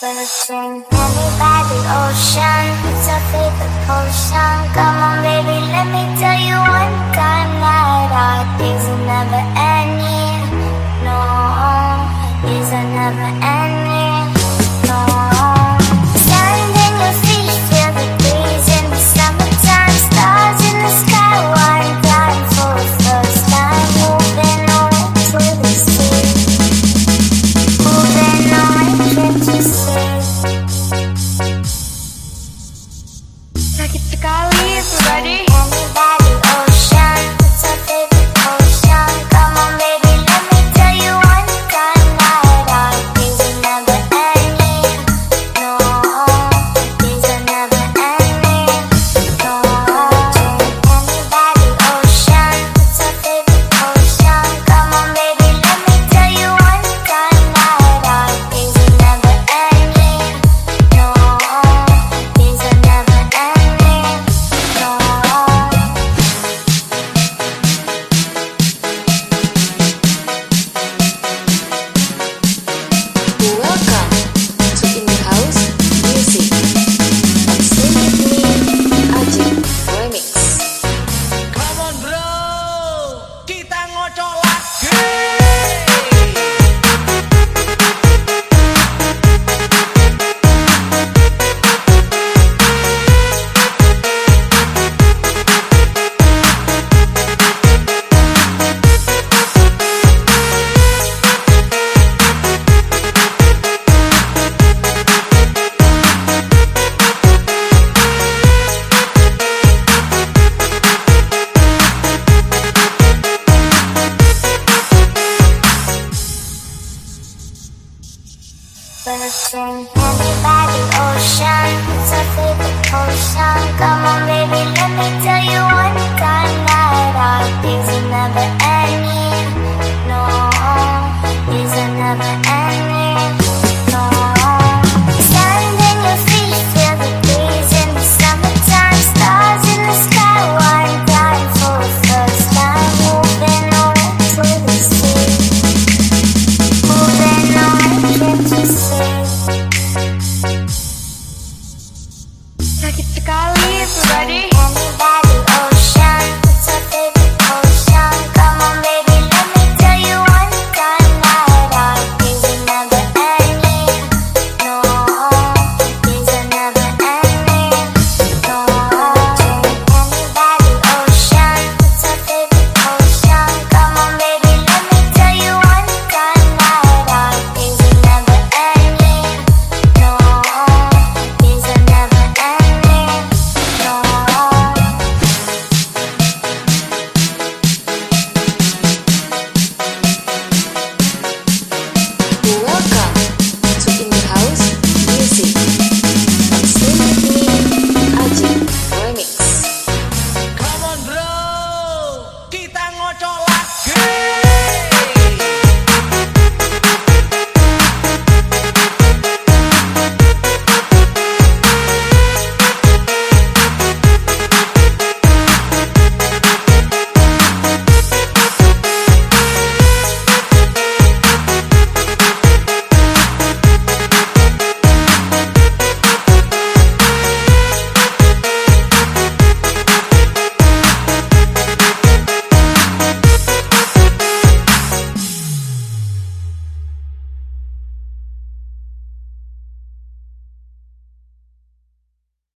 Perfume handed by the ocean, it's our favorite potion. Come on, baby, let me tell you one time that our days are never ending. No, days are never ending. person. Everybody.